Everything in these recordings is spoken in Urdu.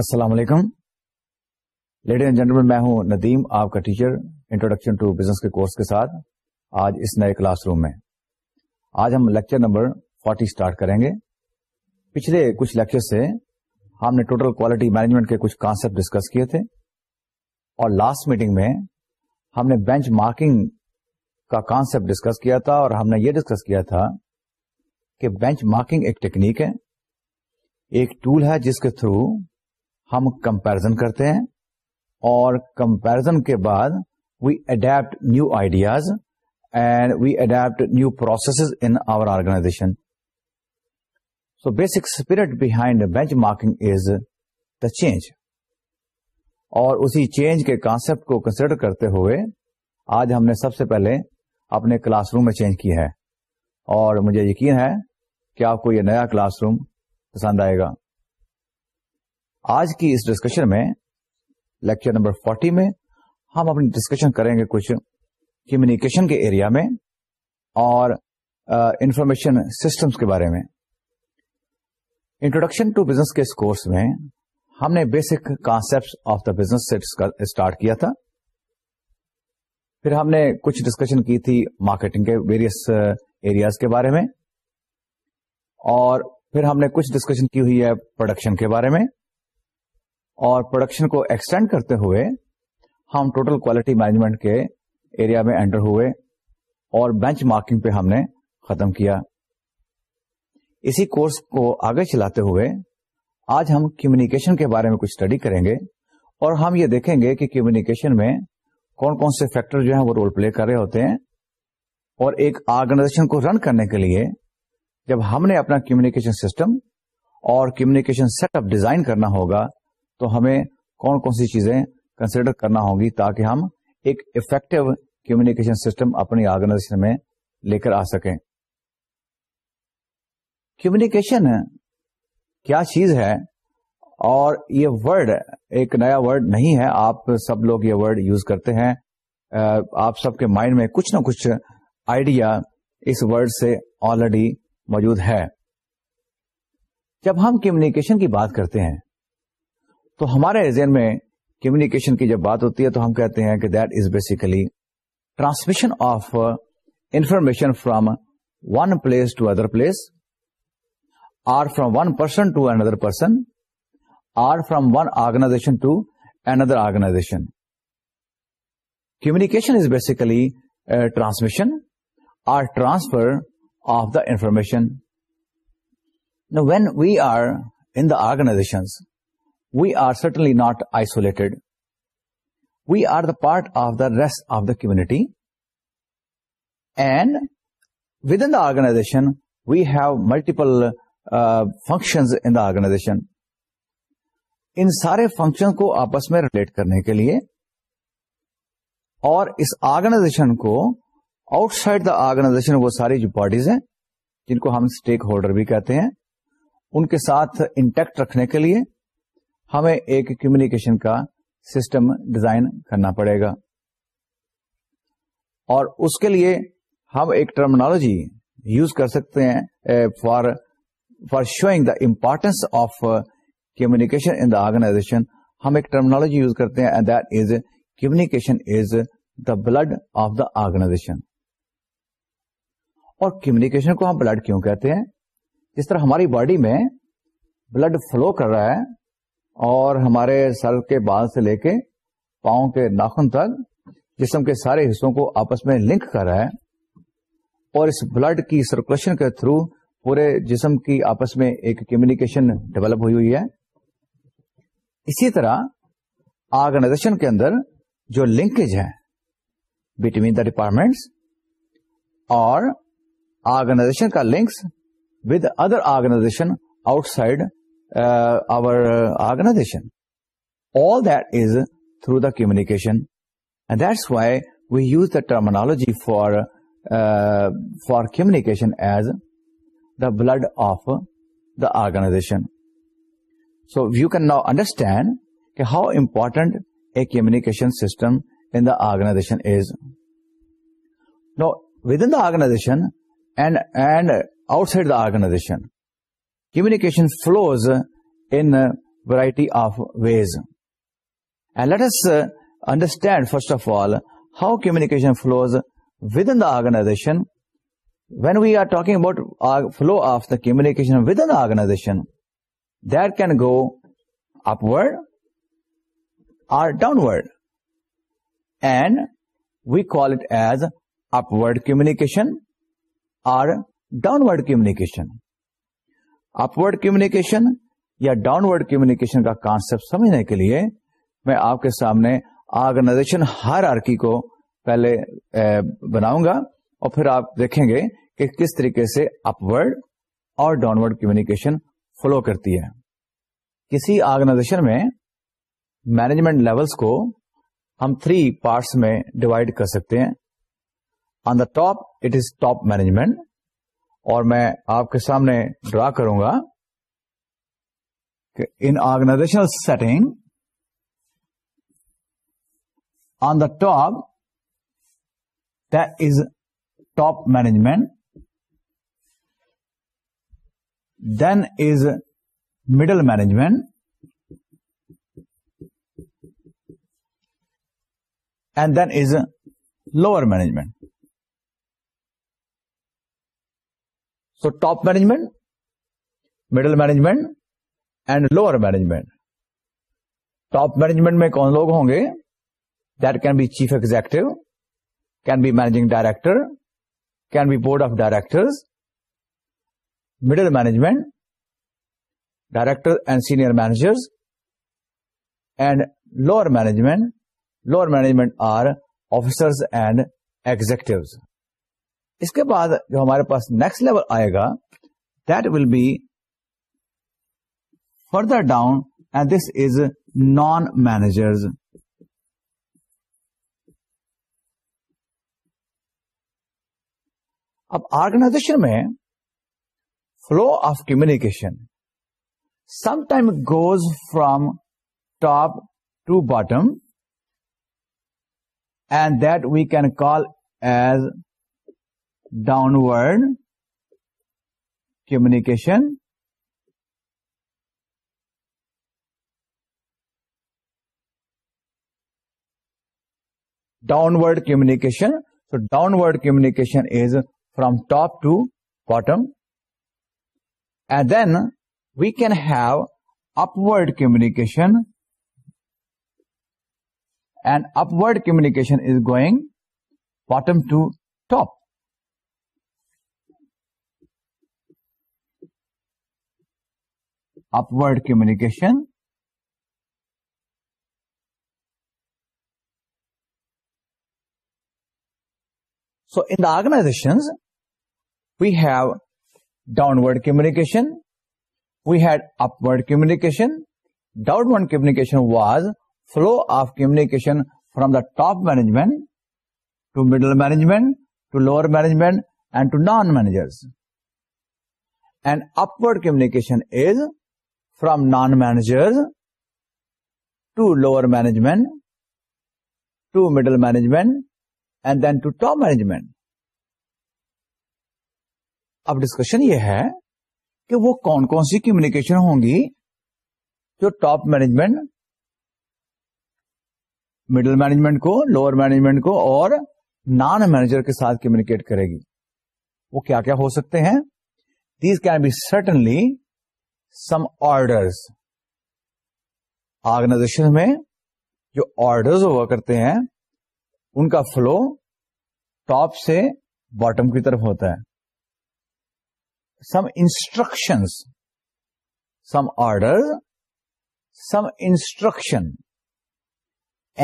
السلام علیکم لیڈی اینڈ جنرل میں ہوں ندیم آپ کا ٹیچر انٹروڈکشن ٹو بزنس کے کورس کے ساتھ آج اس نئے کلاس روم میں آج ہم لیکچر نمبر فورٹی اسٹارٹ کریں گے پچھلے کچھ لیکچر سے ہم نے ٹوٹل کوالٹی مینجمنٹ کے کچھ کانسیپٹ ڈسکس کیے تھے اور لاسٹ میٹنگ میں ہم نے بینچ مارکنگ کا کانسیپٹ ڈسکس کیا تھا اور ہم نے یہ ڈسکس کیا تھا کہ بینچ مارکنگ ایک ٹیکنیک ہے ایک ٹول ہے جس کے تھرو ہم کمپیرزن کرتے ہیں اور کمپیرزن کے بعد we adapt new ideas and we adapt new process in our organization so basic spirit behind benchmarking is the change اور اسی چینج کے کانسپٹ کو کنسیڈر کرتے ہوئے آج ہم نے سب سے پہلے اپنے کلاس روم میں چینج کیا ہے اور مجھے یقین ہے کہ آپ کو یہ نیا کلاس روم پسند آئے گا آج کی اس ڈسکشن میں لیکچر نمبر فورٹی میں ہم اپنی ڈسکشن کریں گے کچھ کمیونیکیشن کے ایریا میں اور انفارمیشن سسٹمس کے بارے میں انٹروڈکشن ٹو بزنس کے اس کورس میں ہم نے basic concept of the business سے اسٹارٹ کیا تھا پھر ہم نے کچھ ڈسکشن کی تھی مارکیٹنگ کے ویریس ایریاز کے بارے میں اور پھر ہم نے کچھ ڈسکشن کی ہوئی ہے پروڈکشن کے بارے میں اور پروڈکشن کو ایکسٹینڈ کرتے ہوئے ہم ٹوٹل کوالٹی مینجمنٹ کے ایریا میں انٹر ہوئے اور بینچ مارکنگ پہ ہم نے ختم کیا اسی کورس کو آگے چلاتے ہوئے آج ہم کمیونیکیشن کے بارے میں کچھ اسٹڈی کریں گے اور ہم یہ دیکھیں گے کہ کمیونیکیشن میں کون کون سے فیکٹر جو ہیں وہ رول پلے کر رہے ہوتے ہیں اور ایک آرگنائزیشن کو رن کرنے کے لیے جب ہم نے اپنا کمیونیکیشن سسٹم اور کمیونیکیشن سیٹ اپ ڈیزائن کرنا ہوگا تو ہمیں کون کون سی چیزیں کنسیڈر کرنا ہوگی تاکہ ہم ایک افیکٹو کمیونیکیشن سسٹم اپنی آرگنائزیشن میں لے کر آ سکیں کمیونیکیشن کیا چیز ہے اور یہ ورڈ ایک نیا ورڈ نہیں ہے آپ سب لوگ یہ ورڈ یوز کرتے ہیں آپ سب کے مائنڈ میں کچھ نہ کچھ آئیڈیا اس ورڈ سے آلریڈی موجود ہے جب ہم کمیونیکیشن کی بات کرتے ہیں تو ہمارے ذہن میں کمیونیکیشن کی جب بات ہوتی ہے تو ہم کہتے ہیں کہ that is basically transmission of information from one place to other place or from one person to another person or from one organization to another organization communication is basically transmission or transfer of the information when we are in the organization we are certainly not isolate we are the part of the rest of the committee and within the organization we have multiple function in the organization ان سارے فنکشن کو آپس میں ریلیٹ کرنے کے لیے اور اس آرگنائزیشن کو آؤٹ سائڈ دا آرگنائزیشن وہ ساری جو باڈیز ہیں جن کو ہم اسٹیک ہولڈر بھی کہتے ہیں ان کے ساتھ انٹیکٹ رکھنے کے لیے ہمیں ایک کمیونیکیشن کا سسٹم ڈیزائن کرنا پڑے گا اور اس کے لیے ہم ایک ٹرمنالوجی یوز کر سکتے ہیں for for showing the importance of communication in the organization ہم ایک ٹرمنالوجی یوز کرتے ہیں that is communication is the blood of the organization اور کمیونیکیشن کو ہم بلڈ کیوں کہتے ہیں جس طرح ہماری باڈی میں بلڈ فلو کر رہا ہے اور ہمارے سر کے بال سے لے کے پاؤں کے ناخن تک جسم کے سارے حصوں کو آپس میں لنک کر رہا ہے اور اس بلڈ کی سرکولیشن کے تھرو پورے جسم کی آپس میں ایک کمیونیکیشن ڈیولپ ہوئی ہوئی ہے اسی طرح آرگنائزیشن کے اندر جو لنکیج ہے بٹوین دا ڈپارٹمنٹس اور آرگنائزیشن کا links with other organization outside Uh, our uh, organization. All that is through the communication, and that's why we use the terminology for uh, communication as the blood of the organization. So you can now understand how important a communication system in the organization is. Now, within the organization and outside the organization, Communication flows in a variety of ways. And let us uh, understand, first of all, how communication flows within the organization. When we are talking about our flow of the communication within the organization, that can go upward or downward. And we call it as upward communication or downward communication. Upward communication یا ڈاؤن ورڈ کمیونیکیشن کا کانسپٹ سمجھنے کے لیے میں آپ کے سامنے آرگنائزیشن ہر آرکی کو پہلے بناؤں گا اور پھر آپ دیکھیں گے کہ کس طریقے سے اپورڈ اور ڈاؤن ورڈ کمیونیکیشن فلو کرتی ہے کسی آرگنائزیشن میں مینجمنٹ لیولس کو ہم تھری پارٹس میں ڈیوائڈ کر سکتے ہیں on the top it is top management اور میں آپ کے سامنے ڈرا کروں گا کہ in organizational setting on the top this top management then is middle management and then is lower management so top management middle management and lower management top management میں کون لوگ ہوں گے that can be chief executive can be managing director can be board of directors middle management director and senior managers and lower management lower management are officers and executives اس کے بعد جو ہمارے پاس نیکسٹ لیول آئے گا that will be further down and this is non managers اب آرگنائزیشن میں flow of communication some time goes from top to bottom and that we can call as downward communication So downward communication is from top to bottom, and then we can have upward communication, and upward communication is going bottom to top. upward communication. So in the organizations, we have downward communication, we had upward communication. Downward communication was flow of communication from the top management to middle management to lower management and to non-managers. And upward communication is from non manager to lower management to middle management and then to top management اب ڈسکشن یہ ہے کہ وہ کون کون سی کمیونیکیشن ہوں گی جو ٹاپ مینجمنٹ مڈل مینجمنٹ کو لوور مینجمنٹ کو اور نان مینیجر کے ساتھ کمیونیکیٹ کرے گی وہ کیا کیا ہو سکتے ہیں these can be certainly some orders organization میں جو آرڈرز ہوا کرتے ہیں ان کا فلو ٹاپ سے باٹم کی طرف ہوتا ہے some instruction some order some instruction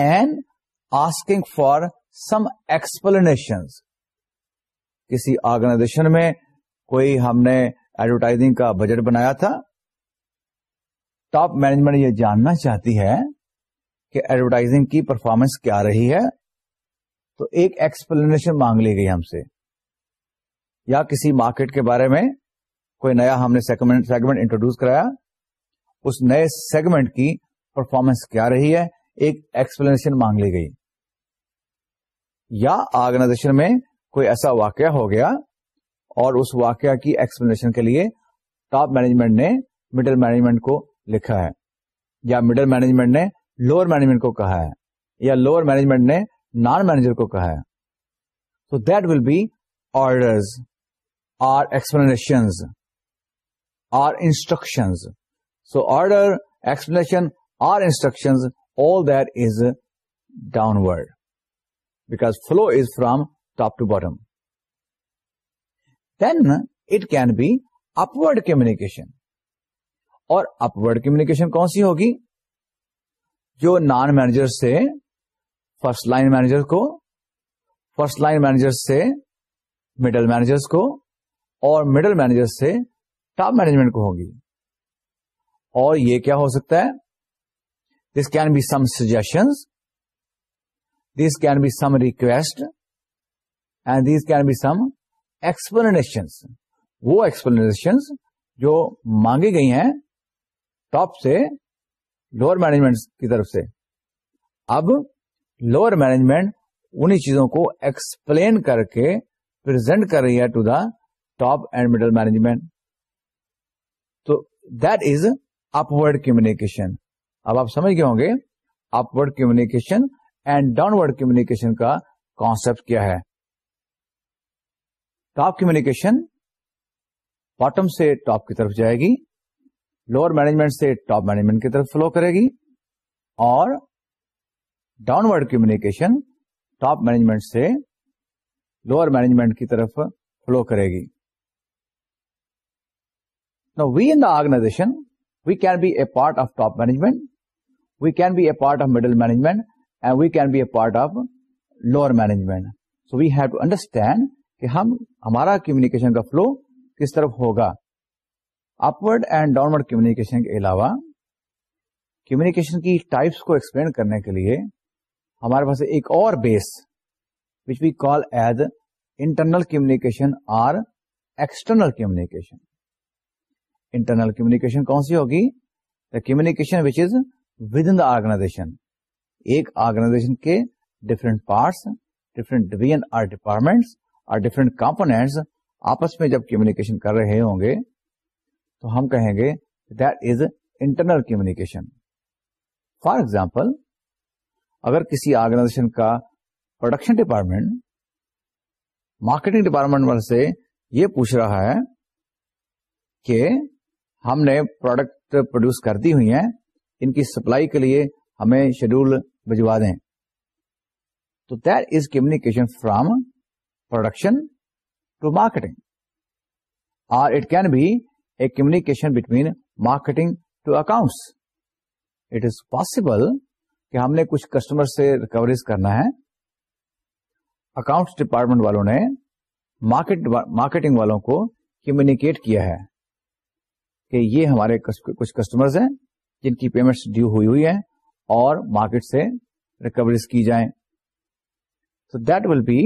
and asking for some explanation کسی آرگنائزیشن میں کوئی ہم نے ایڈورٹائزنگ کا بجٹ بنایا تھا ٹاپ مینجمنٹ یہ جاننا چاہتی ہے کہ ایڈورٹائزنگ کی پرفارمنس کیا رہی ہے تو ایک ایکسپلینیشن مانگ لی گئی ہم سے یا کسی مارکیٹ کے بارے میں کوئی نیا ہم نے سیگمنٹ انٹروڈیوس کرایا اس نئے سیگمنٹ کی پرفارمنس کیا رہی ہے ایک ایکسپلینیشن مانگ لی گئی یا آرگنائزیشن میں کوئی ایسا واقعہ ہو گیا اور اس واقعہ کی ایکسپلینیشن کے لیے ٹاپ مینجمنٹ نے مڈل مینجمنٹ کو لکھا ہے یا مڈل مینجمنٹ نے لوور مینجمنٹ کو کہا ہے یا لوور مینجمنٹ نے نان مینیجر کو کہا ہے تو that will be order so order explanation or instruction all that is word because flow is from top to bottom then it can be upward communication اور اپورڈ کمیونیکیشن کون سی ہوگی جو نان مینیجر سے فرسٹ لائن مینیجر کو فرسٹ لائن مینیجر سے مڈل مینیجر کو اور مڈل مینیجر سے ٹاپ مینجمنٹ کو ہوگی اور یہ کیا ہو سکتا ہے this can be some suggestion this can be some request and these can be some explanations وہ ایکسپلینیشنس جو مانگی گئی ہیں ٹاپ سے لوور مینجمنٹ کی طرف سے اب لوور مینجمنٹ انہیں چیزوں کو ایکسپلین کر کے پرزینٹ کر رہی ہے to the top and middle management تو دیٹ از اپورڈ کمیونیکیشن اب آپ سمجھ گئے ہوں گے upward communication and downward communication کا کانسپٹ کیا ہے ٹاپ کمیونیکیشن باٹم سے ٹاپ کی طرف جائے گی لوور مینجمنٹ سے ٹاپ مینجمنٹ کی طرف فلو کرے گی اور ڈاؤنورڈ کمیونیکیشن ٹاپ مینجمنٹ سے لوور مینجمنٹ کی طرف فلو کرے گی نا we in the organization we can be a part of top management we can be a part of middle management and we can be a part of lower management so we have to understand کہ ہم ہمارا کمیونیکیشن کا فلو کس طرف ہوگا upward and downward communication کے علاوہ کمیونیکیشن کی ٹائپس کو ایکسپلین کرنے کے لیے ہمارے پاس ایک اور base which we call as internal communication اور ایکسٹرنل کمیونیکیشن انٹرنل کمیونیکیشن کون سی ہوگی the communication which is within the organization ایک آرگنائزیشن کے different parts different division or departments اور ڈفرینٹ کمپونیٹس آپس میں جب کمیونیکیشن کر رہے ہوں گے تو ہم کہیں گے that is internal communication for example اگر کسی آرگنائزیشن کا پروڈکشن ڈپارٹمنٹ مارکیٹنگ ڈپارٹمنٹ والے سے یہ پوچھ رہا ہے کہ ہم نے پروڈکٹ پروڈیوس کر دی ہوئی ہیں ان کی سپلائی کے لیے ہمیں شیڈول بھجوا دیں تو that is communication from production to marketing اور it can be a communication between marketing to accounts. It is possible کہ ہم نے کچھ کسٹمر سے ریکوریز کرنا ہے اکاؤنٹس ڈپارٹمنٹ والوں نے مارکیٹنگ والوں کو کمیونیکیٹ کیا ہے کہ یہ ہمارے کچھ کسٹمرز ہیں جن کی پیمنٹس ڈیو ہوئی ہوئی ہے اور مارکیٹ سے ریکوریز کی جائیں تو that will be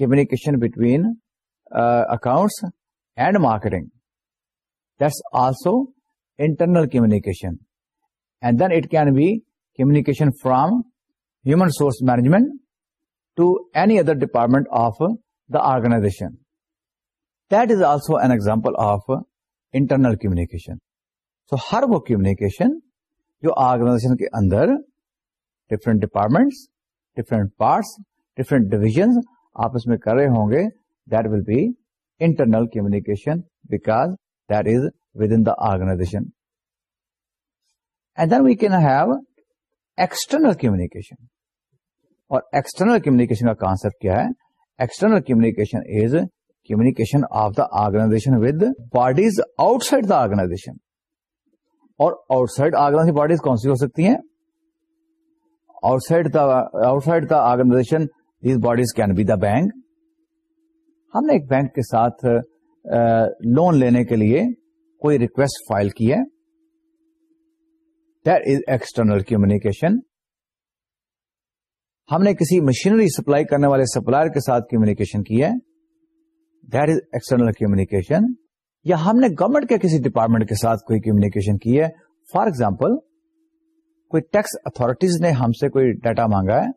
communication between accounts and marketing also internal communication and then it can be communication from human resource management to any other department of the organization that is also an example of internal communication so ہر وہ کمیکیشن جو آرگنائزیشن کے اندر different departments different parts different division آپس میں کر رہے ہوں گے that will be internal communication because the organization and then we can have external communication اور ایکسٹرنل کمیونیکیشن کا کانسپٹ کیا ہے external communication is communication of the organization with bodies outside the organization اور آؤٹ سائڈ آرگی باڈیز کون سی ہو سکتی ہیں outside the outside the organization these bodies can be the bank ہم نے ایک بینک کے ساتھ لون لینے کے لیے کوئی ریکویسٹ فائل کی ہے ایکسٹرنل کمیونیکیشن ہم نے کسی مشینری سپلائی کرنے والے سپلائر کے ساتھ کمیونیکیشن کی ہے دیٹ از ایکسٹرنل کمیونیکیشن یا ہم نے گورنمنٹ کے کسی ڈپارٹمنٹ کے ساتھ کوئی کمیونیکیشن کی ہے فار ایگزامپل کوئی ٹیکس اتارٹیز نے ہم سے کوئی ڈیٹا مانگا ہے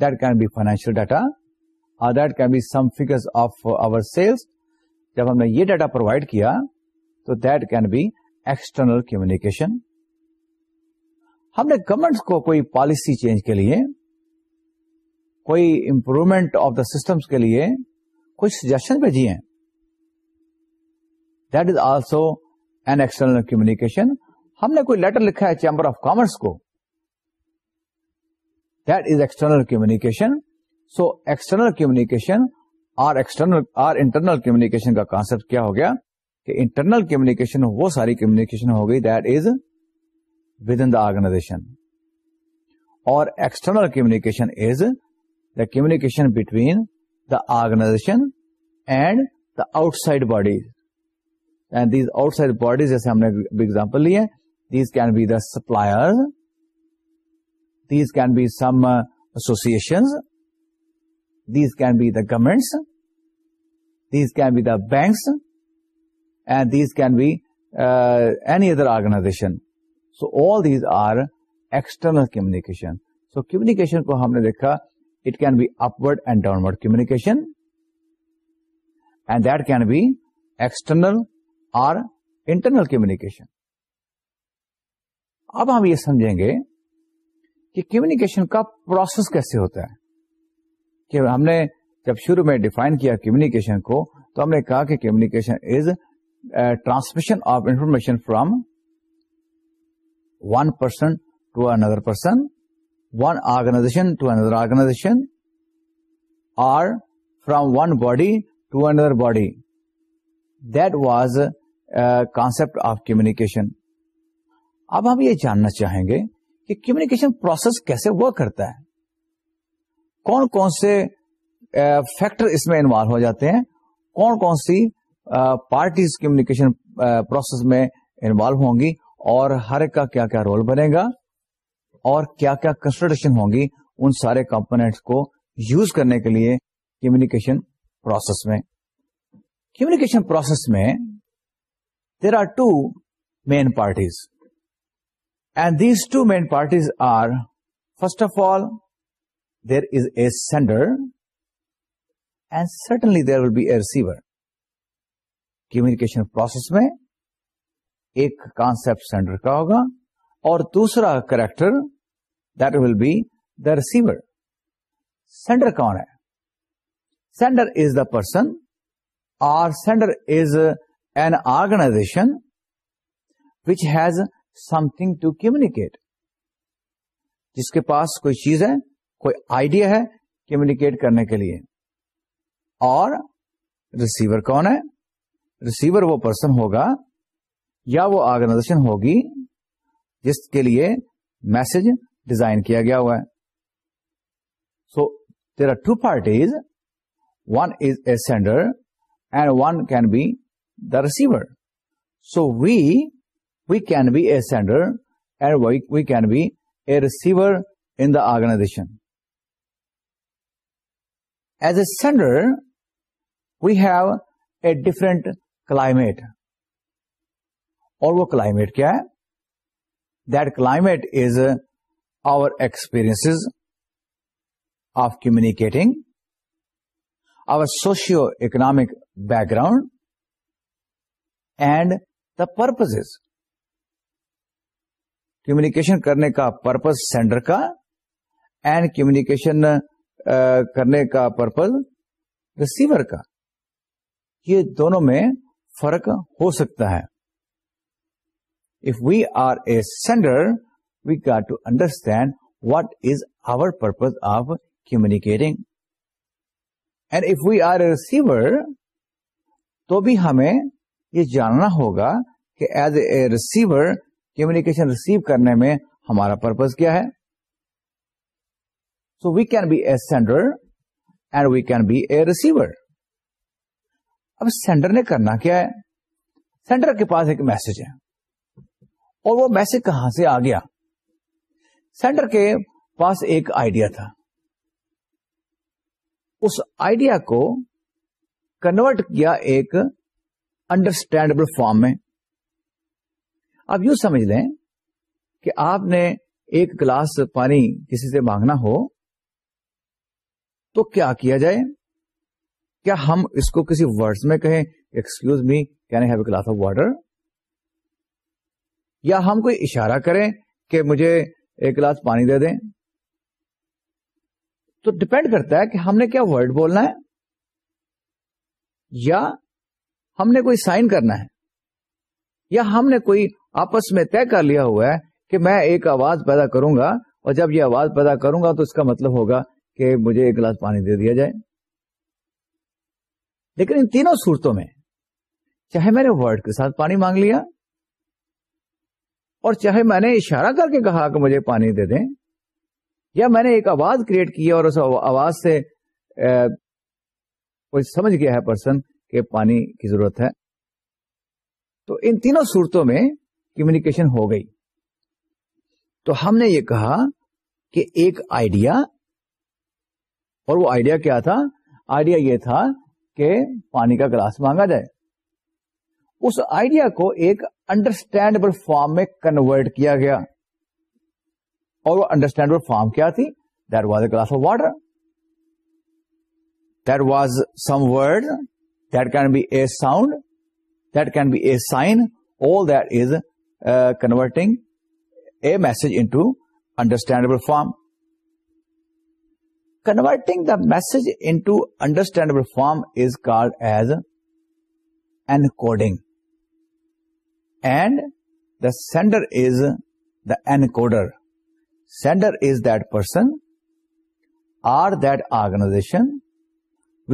that can be financial data اور that can be some figure of our sales جب ہم نے یہ ڈیٹا پرووائڈ کیا تو that can be external communication ہم نے گورمنٹ کو کوئی پالیسی چینج کے لیے کوئی امپروومنٹ آف دا سسٹمس کے لیے کوئی سجیشن بھیجی ہیں that is also an external communication ہم نے کوئی لیٹر لکھا ہے چیمبر آف کامرس کو that is external communication so external communication external internal communication کا کانسپٹ کیا ہو گیا کہ انٹرنل کمیونیکیشن وہ ساری کمیونیکیشن ہو گئی that is within the organization اور external communication is the communication between the organization and the outside bodies and these outside bodies جیسے ہم نے ایگزامپل لی ہے these can be the supplier these can be some associations these can be the governments can be the banks and these can be either organization so all these are external communication so communication کو ہم نے دیکھا it can be upward and downward communication and that can be external or internal communication اب ہم یہ سمجھیں گے کہ کمیکیشن کا پروسیس کیسے ہوتا ہے ہم نے جب شروع میں ڈیفائن کیا کمیونیکیشن کو تو ہم نے کہا کہ communication is transmission of information from one person to another person one organization to another organization or from one body to another body that was concept of communication اب ہم یہ جاننا چاہیں گے کہ کمیونیکیشن پروسیس کیسے ورک کرتا ہے کون کون سے فیکٹر اس میں انوالو ہو جاتے ہیں کون کون سی پارٹیز کمیونیکیشن پروسیس میں انوالو ہوں گی اور ہر ایک کا کیا کیا رول بنے گا اور کیا کیا کنسلٹیشن ہوں گی ان سارے کمپونیٹس کو یوز کرنے کے لیے کمیونیکیشن پروسیس میں کمیونیکیشن پروسیس میں there are two main parties and these two main parties are first of all there is a sender and certainly there will be a receiver communication process میں ایک کانسپٹ سینڈر کا ہوگا اور دوسرا character that will be the receiver sender کون ہے سینڈر از دا پرسن اور sender is an organization which has something to communicate جس کے پاس کوئی چیز ہے کوئی آئیڈیا ہے کمیونیکیٹ کرنے کے لیے اور ریسیور کون ہے ریسیور وہ پرسن ہوگا یا وہ آرگنائزیشن ہوگی جس کے لیے میسج ڈیزائن کیا گیا ہوا ہے so there are two parties one is a sender and one can be the receiver so we we can be a sender and we can be a receiver in the organization as a sender we a different climate اور وہ کلائمیٹ کیا ہے that climate is our experience of communicating our socio economic background and the purpose is communication کرنے کا پرپز سینڈر کا اینڈ کمیکیشن uh, کرنے کا پرپز ریسیور کا یہ دونوں میں فرق ہو سکتا ہے If we are a sender we got to understand what is our purpose of communicating. And if we are a receiver تو بھی ہمیں یہ جاننا ہوگا کہ as a receiver communication receive کرنے میں ہمارا پرپز کیا ہے so we can be a sender and we can be a receiver اب سینڈر نے کرنا کیا ہے سینڈر کے پاس ایک میسج ہے اور وہ میسج کہاں سے آ گیا سینڈر کے پاس ایک آئیڈیا تھا اس آئیڈیا کو کنورٹ کیا ایک انڈرسٹینڈبل فارم میں اب یوں سمجھ لیں کہ آپ نے ایک گلاس پانی کسی سے مانگنا ہو تو کیا کیا جائے کیا ہم اس کو کسی ورڈ میں کہیں excuse me can have a glass of water یا ہم کوئی اشارہ کریں کہ مجھے ایک گلاس پانی دے دیں تو ڈپینڈ کرتا ہے کہ ہم نے کیا ورڈ بولنا ہے یا ہم نے کوئی سائن کرنا ہے یا ہم نے کوئی آپس میں طے کر لیا ہوا ہے کہ میں ایک آواز پیدا کروں گا اور جب یہ آواز پیدا کروں گا تو اس کا مطلب ہوگا کہ مجھے ایک گلاس پانی دے دیا جائے لیکن ان تینوں صورتوں میں چاہے میں نے ورڈ کے ساتھ پانی مانگ لیا اور چاہے میں نے اشارہ کر کے کہا کہ مجھے پانی دے دیں یا میں نے ایک آواز کریٹ کی اور اس آواز سے کوئی سمجھ گیا ہے پرسن کہ پانی کی ضرورت ہے تو ان تینوں صورتوں میں کمیونیکیشن ہو گئی تو ہم نے یہ کہا کہ ایک آئیڈیا اور وہ آئیڈیا کیا تھا آئیڈیا یہ تھا پانی کا گلاس مانگا جائے اس آئیڈیا کو ایک انڈرسٹینڈبل فارم میں کنورٹ کیا گیا اور وہ انڈرسٹینڈبل فارم کیا تھی there was a glass of water there was some word that can be a sound that can be a sign all that is converting a message into understandable form converting the message into understandable form is called as encoding and the sender is the encoder sender is that person or that organization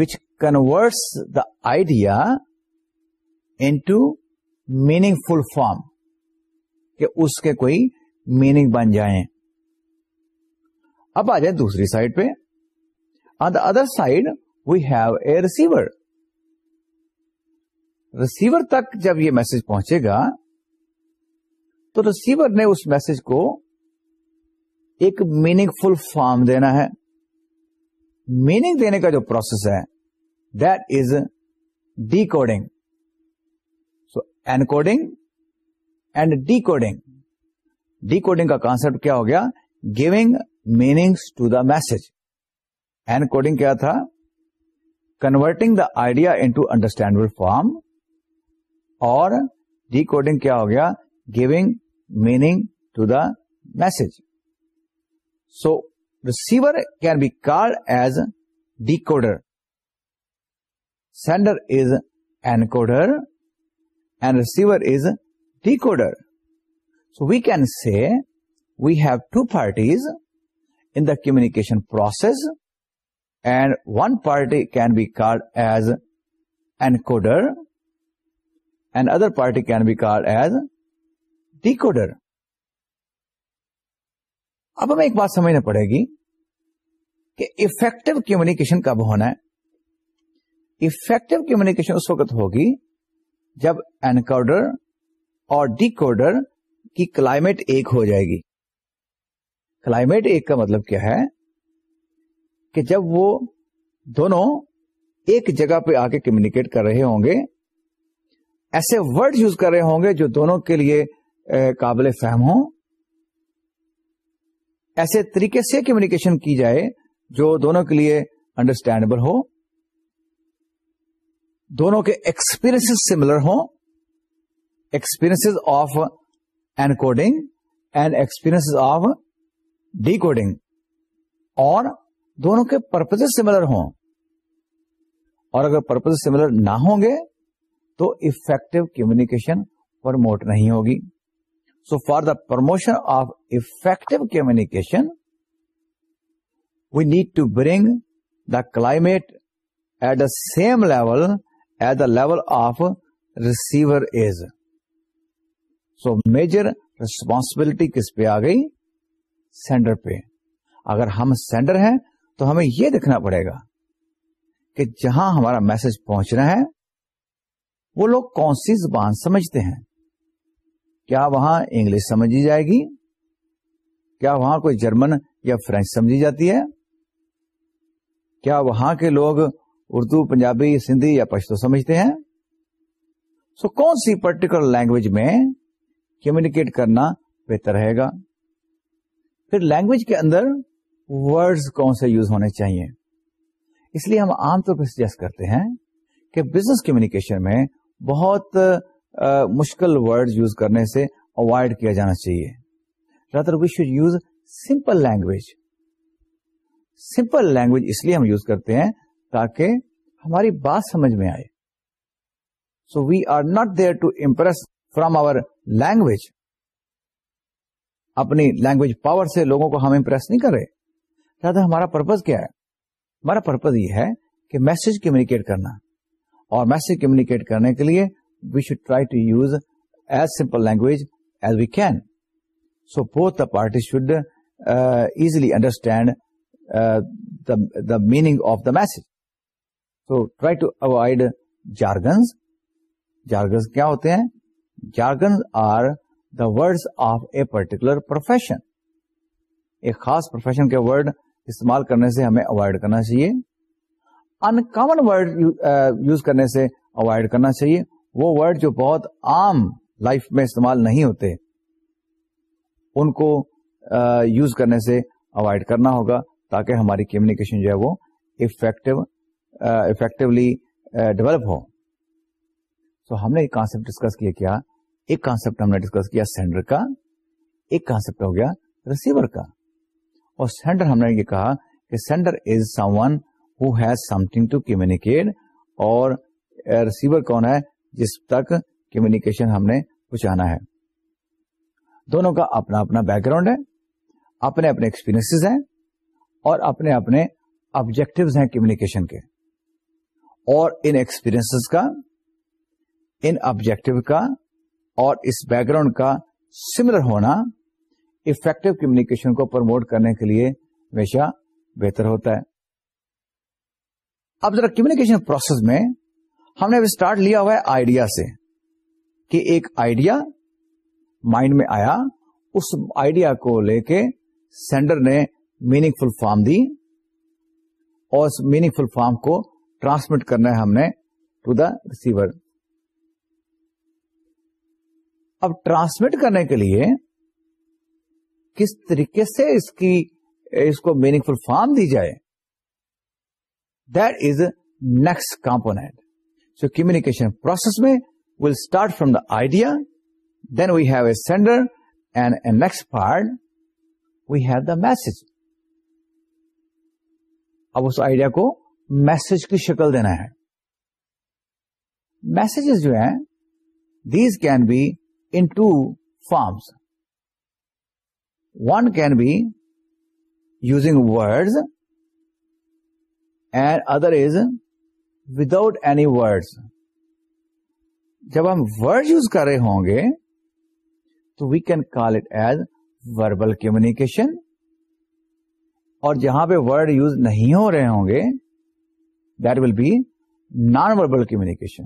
which converts the idea into meaningful form کہ اس کے کوئی میننگ بن جائیں اب آ جائیں دوسری سائڈ پہ other side we have a receiver receiver تک جب یہ میسج پہنچے گا تو رسیور نے اس میسج کو ایک میننگ فل فارم دینا ہے میننگ دینے کا جو پروسیس ہے decoding so encoding and decoding decoding کا کانسپٹ کیا ہو گیا giving meanings to the message coding کیا تھا converting the idea into understand form اور ڈی کوڈنگ کیا ہو گیا giving meaning to the message so receiver can be called as decoder sender is encoder and receiver is decoder so we can see we have two parties in the communication process and one party can be called as encoder and other party can be called as decoder اب ہمیں ایک بات سمجھنا پڑے گی کہ افیکٹو کمیونیکیشن کب ہونا ہے افیکٹو کمیونیکیشن اس وقت ہوگی جب اینکوڈر اور ڈیکوڈر کی کلائمیٹ ایک ہو جائے گی کلائمیٹ ایک کا مطلب کیا ہے کہ جب وہ دونوں ایک جگہ پہ آ کے کمیونیکیٹ کر رہے ہوں گے ایسے ورڈ یوز کر رہے ہوں گے جو دونوں کے لیے قابل فہم ہوں ایسے طریقے سے کمیونیکیشن کی جائے جو دونوں کے لیے انڈرسٹینڈبل ہو دونوں کے ایکسپیرئنس سملر ہوں experience of encoding and experience of decoding اور دونوں کے پرپز سملر ہوں اور اگر پرپز سملر نہ ہوں گے تو افیکٹو کمیونیکیشن پرموٹ نہیں ہوگی so for the promotion of effective communication we need to bring the climate at the same level at the level of receiver is so major responsibility کس پہ آ گئی سینڈر پہ اگر ہم سینڈر ہیں تو ہمیں یہ دیکھنا پڑے گا کہ جہاں ہمارا میسج پہنچنا ہے وہ لوگ کون سی زبان سمجھتے ہیں کیا وہاں انگلش سمجھی جائے گی کیا وہاں کوئی جرمن یا فرینچ سمجھی جاتی ہے کیا وہاں کے لوگ اردو پنجابی سندھی یا پشتو سمجھتے ہیں سو کون سی پرٹیکولر لینگویج میں کمیونیکیٹ کرنا بہتر رہے گا پھر لینگویج کے اندر ورڈ کون سے یوز ہونے چاہیے اس لیے ہم عام طور پہ سجیسٹ کرتے ہیں کہ بزنس کمیونیکیشن میں بہت مشکل ورڈ یوز کرنے سے اوائڈ کیا جانا چاہیے rather we should use simple language simple language اس لیے ہم یوز کرتے ہیں تاکہ ہماری بات سمجھ میں آئے so we are not there to impress from our language اپنی لینگویج پاور سے لوگوں کو ہم امپریس نہیں کر رہے ہمارا پرپز کیا ہے ہمارا پرپز یہ ہے کہ میسج کمیونیکیٹ کرنا اور میسج کمیونیکیٹ کرنے کے لیے we should try to use as simple language as we can so both the party should easily understand the meaning of the message so try to avoid jargons jargons کیا ہوتے ہیں jargons are the word of a particular profession ایک خاص پروفیشن کے ورڈ استعمال کرنے سے ہمیں اوائڈ کرنا چاہیے کامن ورڈ یوز کرنے سے اوائڈ کرنا چاہیے وہ ورڈ جو بہت عام لائف میں استعمال نہیں ہوتے ان کو یوز uh, کرنے سے اوائڈ کرنا ہوگا تاکہ ہماری کمیونیکیشن جو ہے وہ افیکٹو افیکٹولی ڈیولپ ہو سو so, ہم نے ایک کانسپٹ ڈسکس کیا کیا ایک کانسپٹ ہم نے ڈسکس کیا سینڈر کا ایک کانسپٹ ہو گیا ریسیور کا اور سینڈر ہم نے یہ کہا کہ sender is someone has something to communicate اور ریسیور کون ہے جس تک کمیونیکیشن ہم نے پہنچانا ہے دونوں کا اپنا اپنا بیک گراؤنڈ ہے اپنے اپنے ایکسپیرئنس ہیں اور اپنے اپنے آبجیکٹو ہیں کمیونیکیشن کے اور ان ایکسپیرئنس کا ان آبجیکٹو کا اور اس بیک گراؤنڈ کا سملر ہونا افیکٹو کمیونیکیشن کو پروموٹ کرنے کے لیے ہمیشہ بہتر ہوتا ہے اب ذرا کمیونیکیشن پروسیس میں ہم نے اسٹارٹ لیا ہوا ہے آئیڈیا سے کہ ایک آئیڈیا مائنڈ میں آیا اس آئیڈیا کو لے کے سینڈر نے میننگ فل فارم دی اور اس میننگ فل فارم کو ٹرانسمٹ کرنا ہے ہم نے ٹو دا ریسیور اب ٹرانسمٹ کرنے کے لیے کس طریقے سے اس کی اس کو میننگ فل فارم دی جائے that is next component so communication process میں will start from the idea then we have a sender and a next part we have the message اب اس آئیڈیا کو میسج کی شکل دینا ہے میسجز جو ہیں these can be in two forms one can be using words and other is without any words جب ہم ورڈ یوز کر رہے ہوں گے تو we can call it as verbal communication اور جہاں پہ ورڈ یوز نہیں ہو رہے ہوں گے that will be non verbal communication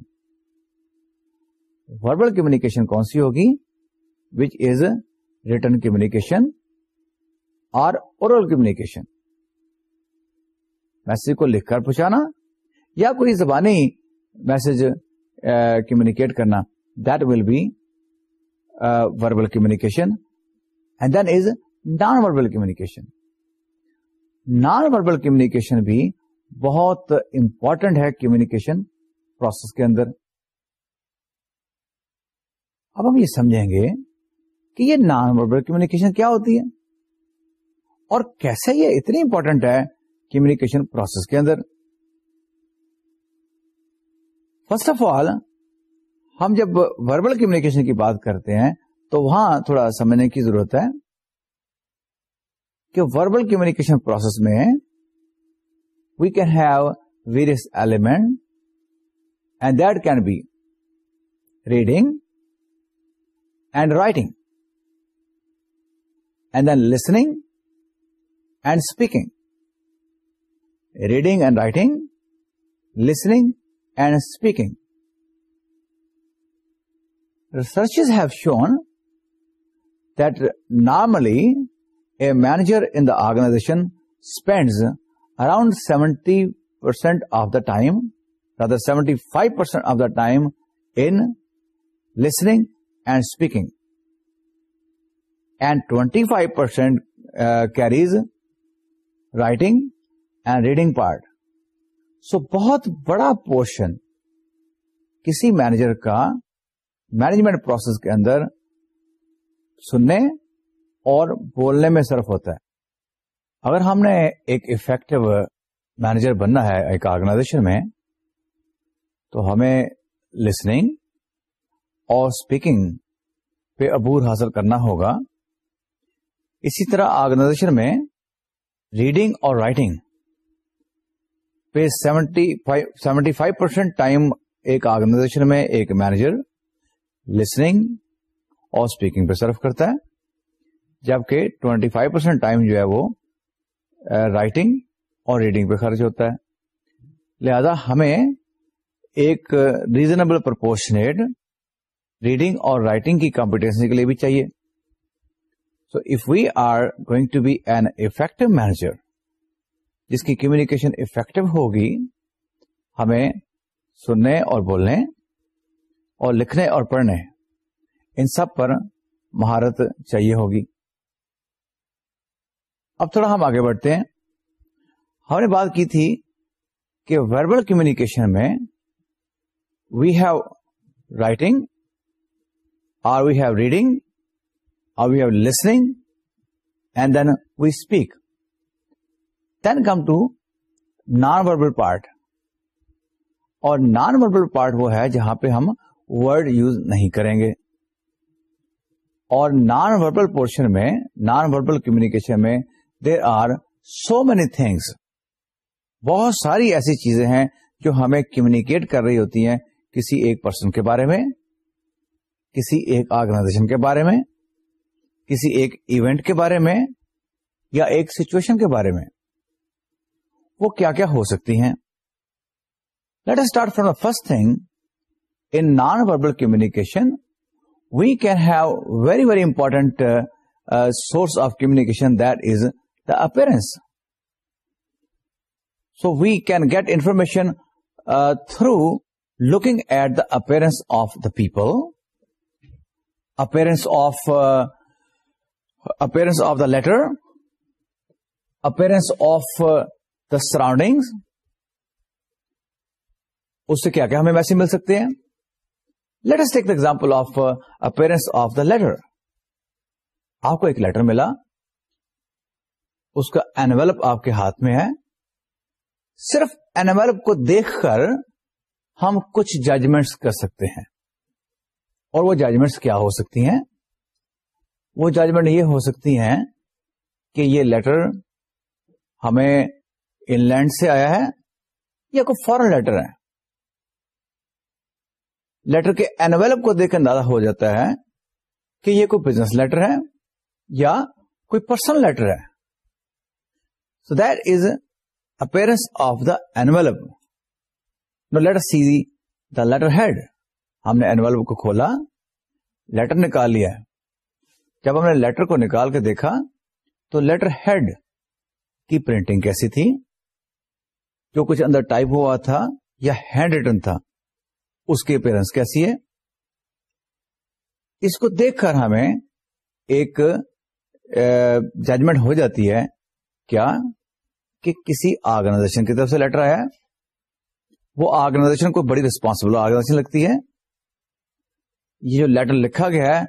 verbal communication کون سی ہوگی وچ از ریٹرن کمیکیشن اور اورل کمیونیکیشن میسج کو لکھ کر پہنچانا یا کوئی زبانی میسج کمیونیکیٹ کرنا that will be verbal communication and then is non verbal communication non verbal communication بھی بہت امپورٹنٹ ہے کمیونیکیشن پروسیس کے اندر اب ہم یہ سمجھیں گے کہ یہ نان وربل کمیونیکیشن کیا ہوتی ہے اور کیسے یہ اتنی امپورٹنٹ ہے کمیونیکیشن پروسیس کے اندر فرسٹ آف آل ہم جب وربل کمیونیکیشن کی بات کرتے ہیں تو وہاں تھوڑا سمجھنے کی ضرورت ہے کہ وربل کمیونیکیشن پروسیس میں we can have various element and that can be reading and writing and then listening and speaking, reading and writing, listening and speaking. Researches have shown that normally a manager in the organization spends around 70% of the time, rather 75% of the time in listening and speaking, and 25% uh, carries writing and reading part so بہت بڑا پورشن کسی مینیجر کا مینجمنٹ پروسیس کے اندر سننے اور بولنے میں صرف ہوتا ہے اگر ہم نے ایک افیکٹو مینیجر بننا ہے ایک آرگنائزیشن میں تو ہمیں لسننگ اور اسپیکنگ پہ عبور حاصل کرنا ہوگا اسی طرح آرگنائزیشن میں ریڈنگ اور رائٹنگ پہ seventy five seventy five percent time ایک آرگنائزیشن میں ایک مینیجر لسننگ اور اسپیکنگ پہ سرو کرتا ہے جبکہ ٹوینٹی فائیو پرسینٹ ٹائم جو ہے وہ رائٹنگ اور ریڈنگ پہ خرچ ہوتا ہے لہذا ہمیں ایک ریزنیبل پرپورشنیٹ ریڈنگ اور رائٹنگ کی کمپٹیشن کے لیے بھی چاہیے if we are going to be an effective manager جس کی کمیونیکیشن افیکٹو ہوگی ہمیں سننے اور بولنے اور لکھنے اور پڑھنے ان سب پر مہارت چاہیے ہوگی اب تھوڑا ہم آگے بڑھتے ہیں ہم نے بات کی تھی کہ وربل کمیونیکیشن میں we have writing or we have reading we are listening and then we speak then come to non verbal part اور نان وربل پارٹ وہ ہے جہاں پہ ہم ورڈ یوز نہیں کریں گے اور نان وربل پورشن میں نان وربل کمیونیکیشن میں there are so many things بہت ساری ایسی چیزیں ہیں جو ہمیں کمیونیکیٹ کر رہی ہوتی ہیں کسی ایک پرسن کے بارے میں کسی ایک آرگنائزیشن کے بارے میں کسی ایک ایونٹ کے بارے میں یا ایک سچویشن کے بارے میں وہ کیا کیا ہو سکتی ہیں let start from the first thing in non verbal communication we can have very very important source of communication is the appearance so we can get information through looking at the appearance of the people appearance of of of the letter of of the surrounding اس سے کیا کیا ہمیں میسج مل سکتے ہیں the example example of uh, appearance of the letter آپ کو ایک لیٹر ملا اس کا اینویلپ آپ کے ہاتھ میں ہے صرف اینویلپ کو دیکھ کر ہم کچھ ججمنٹس کر سکتے ہیں اور وہ ججمنٹس کیا ہو سکتی ہیں وہ ججمنٹ یہ ہو سکتی ہیں کہ یہ لیٹر ہمیں ان لینڈ سے آیا ہے یا کوئی فورن لیٹر ہے لیٹر کے انویلپ کو دیکھ اندازہ ہو جاتا ہے کہ یہ کوئی بزنس لیٹر ہے یا کوئی پرسنل لیٹر ہے so that is دیرنس of the envelope no letter see the letterhead ہم نے اینویلپ کو کھولا لیٹر نکال لیا ہے جب ہم نے لیٹر کو نکال کے دیکھا تو لیٹر ہیڈ کی پرنٹنگ کیسی تھی جو کچھ اندر ٹائپ ہوا تھا یا ہینڈ ریٹن تھا اس کی اپیرنس کیسی ہے اس کو دیکھ کر ہمیں ایک ججمنٹ ہو جاتی ہے کیا کہ کسی آرگنائزیشن کی طرف سے لیٹر آیا وہ آرگنائزیشن کو بڑی ریسپانسبل آرگنائزیشن لگتی ہے یہ جو لیٹر لکھا گیا ہے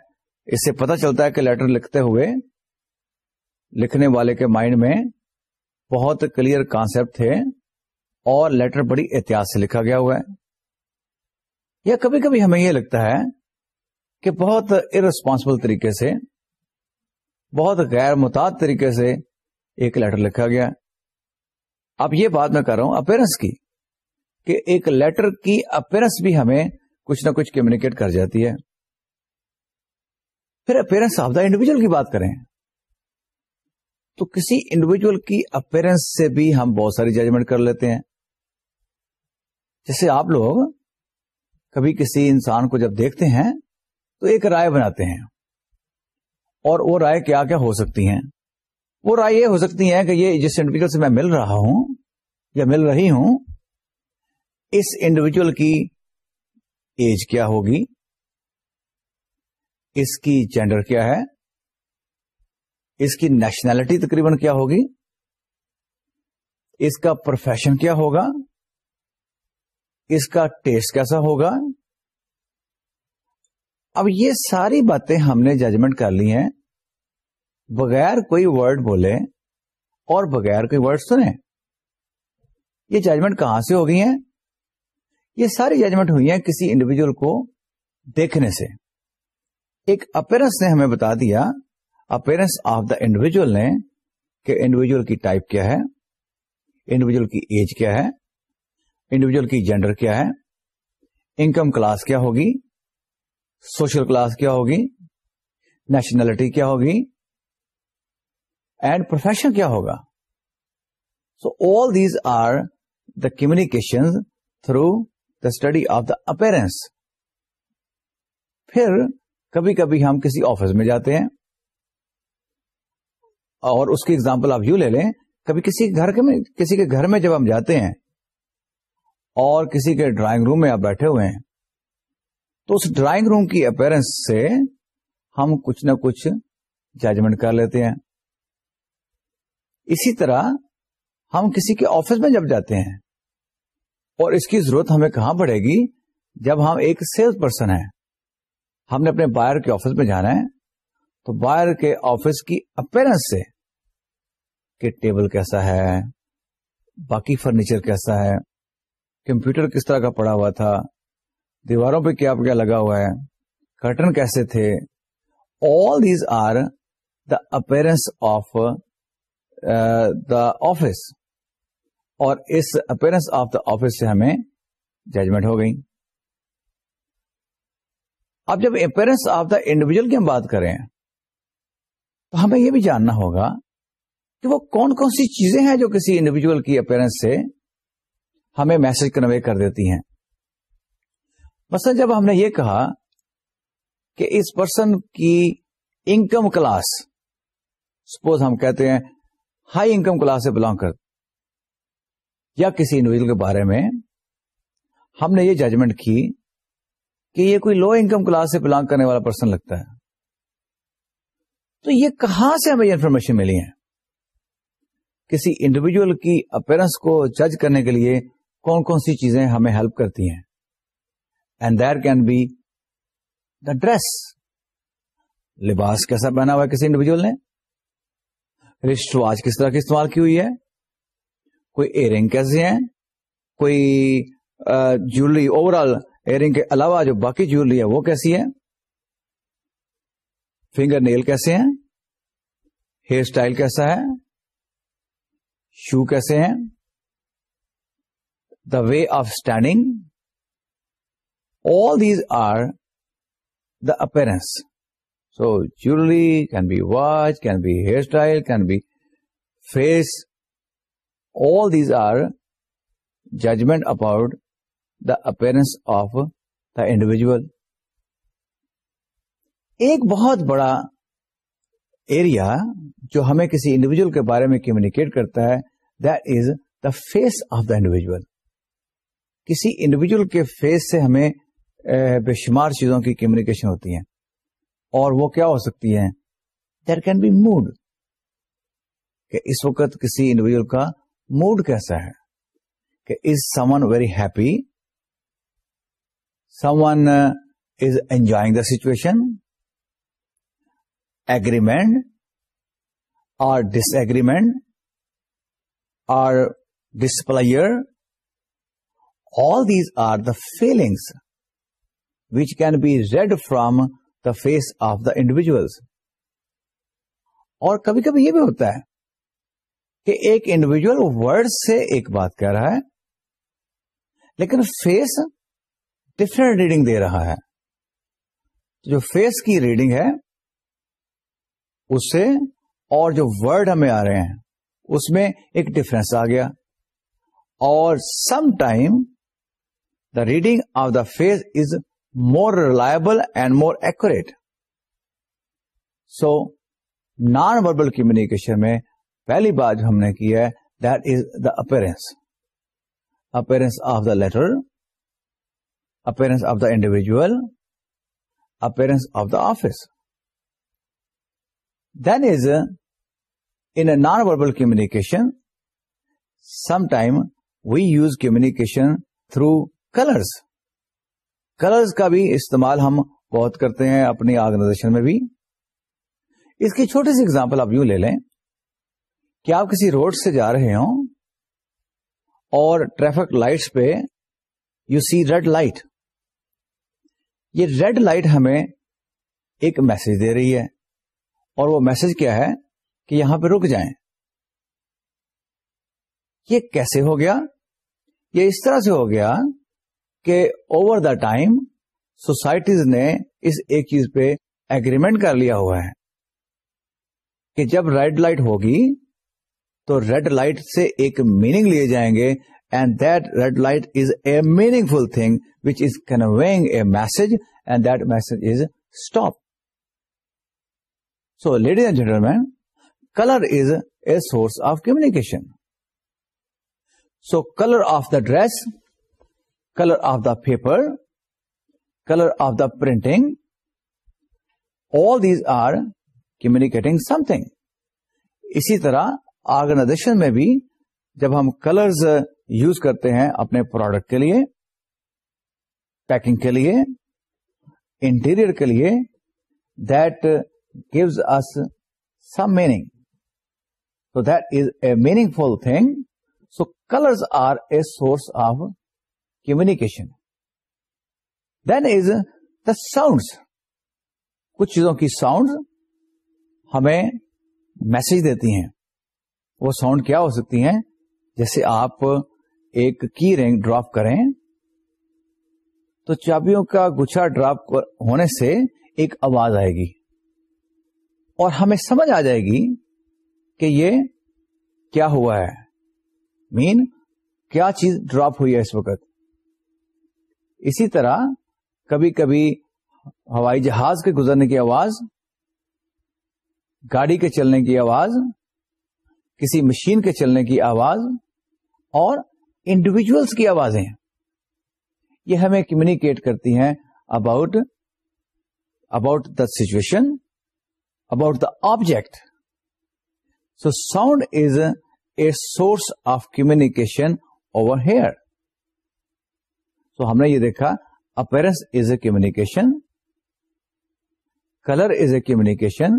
اس سے پتا چلتا ہے کہ لیٹر لکھتے ہوئے لکھنے والے کے مائنڈ میں بہت کلیئر کانسپٹ تھے اور لیٹر بڑی احتیاط سے لکھا گیا ہوا ہے یا کبھی کبھی ہمیں یہ لگتا ہے کہ بہت ارسپانسبل طریقے سے بہت غیر متاد طریقے سے ایک لیٹر لکھا گیا اب یہ بات میں کر رہا ہوں اپیرنس کی کہ ایک لیٹر کی اپیرنس بھی ہمیں کچھ نہ کچھ کمیونیکیٹ کر جاتی ہے پھر اپیرنس آف دا انڈیویجل کی بات کریں تو کسی انڈیویجل کی اپیرنس سے بھی ہم بہت ساری ججمنٹ کر لیتے ہیں جیسے آپ لوگ کبھی کسی انسان کو جب دیکھتے ہیں تو ایک رائے بناتے ہیں اور وہ رائے کیا کیا ہو سکتی ہیں وہ رائے یہ ہو سکتی ہیں کہ یہ جس انڈیویجل سے میں مل رہا ہوں یا مل رہی ہوں اس انڈیویجل کی ایج کیا ہوگی اس کی جینڈر کیا ہے اس کی نیشنلٹی تقریباً کیا ہوگی اس کا پروفیشن کیا ہوگا اس کا ٹیسٹ کیسا ہوگا اب یہ ساری باتیں ہم نے ججمنٹ کر لی ہیں بغیر کوئی ورڈ بولے اور بغیر کوئی ورڈ سنیں یہ ججمنٹ کہاں سے ہو گئی ہیں یہ ساری ججمنٹ ہوئی ہیں کسی انڈیویجل کو دیکھنے سے ایک اپیرنس نے ہمیں بتا دیا اپیرنس آف دا انڈیویجل نے کہ انڈیویجل کی ٹائپ کیا ہے انڈیویجل کی ایج کیا ہے انڈیویجل کی جینڈر کیا ہے انکم کلاس کیا ہوگی سوشل کلاس کیا ہوگی نیشنلٹی کیا ہوگی اینڈ پروفیشن کیا ہوگا so all these are the communication through the study of the appearance پھر کبھی کبھی ہم کسی آفس میں جاتے ہیں اور اس کی اگزامپل آپ یو لے لیں کبھی کسی گھر کے کسی کے گھر میں جب ہم جاتے ہیں اور کسی کے ڈرائنگ روم میں آپ بیٹھے ہوئے ہیں تو اس ڈرائنگ روم کی اپیرنس سے ہم کچھ نہ کچھ ججمنٹ کر لیتے ہیں اسی طرح ہم کسی کے آفس میں جب جاتے ہیں اور اس کی ضرورت ہمیں کہاں پڑے گی جب ہم ایک سیلس پرسن ہیں ہم نے اپنے بائر کے آفس میں جانا ہے تو بائر کے آفس کی اپیرنس سے کہ ٹیبل کیسا ہے باقی فرنیچر کیسا ہے کمپیوٹر کس طرح کا پڑا ہوا تھا دیواروں پہ کیا کیا لگا ہوا ہے کرٹن کیسے تھے all these are the appearance of the office اور اس اپیرنس آف دا آفس سے ہمیں ججمنٹ ہو گئی اب جب آف دا انڈیویجل کی ہم بات کریں تو ہمیں یہ بھی جاننا ہوگا کہ وہ کون کون سی چیزیں ہیں جو کسی انڈیویجل کی سے ہمیں میسج کنوے کر دیتی ہیں مثلا جب ہم نے یہ کہا کہ اس پرسن کی انکم کلاس سپوز ہم کہتے ہیں ہائی انکم کلاس سے بلانگ کر یا کسی انڈیویجل کے بارے میں ہم نے یہ ججمنٹ کی کہ یہ کوئی لو انکم کلاس سے بلانگ کرنے والا پرسن لگتا ہے تو یہ کہاں سے ہمیں یہ انفارمیشن ملی ہے کسی انڈیویجل کی اپیرنس کو جج کرنے کے لیے کون کون سی چیزیں ہمیں ہیلپ کرتی ہیں and there can be the dress لباس کیسا پہنا ہوا ہے کسی انڈیویجل نے واچ کس طرح کی استعمال کی ہوئی ہے کوئی ایئر رنگ کیسے ہیں کوئی جیولری اوور آل ایئرنگ کے علاوہ جو باقی جیولری ہے وہ کیسی ہے فنگر نیل کیسے ہیں ہیئر اسٹائل کیسا ہے شو کیسے ہیں the way of standing all these are the appearance so jewellery can be watch can be hair style can be face all these are judgement about the appearance of the individual ایک بہت بڑا ایریا جو ہمیں کسی انڈیویجل کے بارے میں کمیونیکیٹ کرتا ہے that is the face of the individual کسی انڈیویجل کے فیس سے ہمیں بے شمار چیزوں کی کمیونیکیشن ہوتی ہے اور وہ کیا ہو سکتی ہیں دیر کین بی موڈ کہ اس وقت کسی انڈیویجل کا موڈ کیسا ہے کہ is someone very happy someone is enjoying the situation agreement or disagreement displeasure, all all these are the feelings can can be read the the face of the individuals اور کبھی کبھی یہ بھی ہوتا ہے کہ ایک انڈیویجل ورڈ سے ایک بات کہہ رہا ہے لیکن فیس ڈفرینٹ ریڈنگ دے رہا ہے جو فیس کی ریڈنگ ہے اس سے اور جو ورڈ ہمیں آ رہے ہیں اس میں ایک ڈفرینس آ گیا اور some time the reading of the face is more reliable and more accurate so non verbal communication میں پہلی بات جو ہم نے کی ہے that is the appearance appearance of the letter پس of the individual a of the office then is in non verbal communication some time we use communication through colours colours کا بھی استعمال ہم بہت کرتے ہیں اپنی آرگنائزیشن میں بھی اس کی چھوٹی سی ایگزامپل آپ یوں لے لیں کہ آپ کسی روڈ سے جا رہے ہوں اور ٹریفک لائٹس پہ یو سی ریڈ لائٹ یہ ریڈ لائٹ ہمیں ایک میسج دے رہی ہے اور وہ میسج کیا ہے کہ یہاں پہ رک جائیں یہ کیسے ہو گیا یہ اس طرح سے ہو گیا کہ اوور دا ٹائم سوسائٹیز نے اس ایک چیز پہ ایگریمنٹ کر لیا ہوا ہے کہ جب ریڈ لائٹ ہوگی تو ریڈ لائٹ سے ایک میننگ لیے جائیں گے and that red light is a meaningful thing which is conveying a message and this is stop so ladies and gentlemen colour is a source of communication so colour of the dress colour of the paper colour of the printing all these are communicating something اسی طرح آرگنائزیشن میں بھی جب ہم کلرز یوز کرتے ہیں اپنے پروڈکٹ کے لیے پیکنگ کے لیے انٹیریئر کے لیے that gives us some meaning so that is a meaningful thing so colours are a source of communication then is the sounds کچھ چیزوں کی ساؤنڈ ہمیں میسج دیتی ہیں وہ ساؤنڈ کیا ہو سکتی ہیں جیسے آپ ایک کی رینگ ڈراپ کریں تو چابیوں کا گچھا ڈراپ ہونے سے ایک آواز آئے گی اور ہمیں سمجھ آ جائے گی کہ یہ کیا ہوا ہے مین کیا چیز ڈراپ ہوئی ہے اس وقت اسی طرح کبھی کبھی ہوائی جہاز کے گزرنے کی آواز گاڑی کے چلنے کی آواز کسی مشین کے چلنے کی آواز اور انڈیویجلس کی آوازیں یہ ہمیں کمیونیکیٹ کرتی ہیں about about the situation about the object so sound is a source of communication over here so ہم نے یہ دیکھا appearance is a communication colour is a communication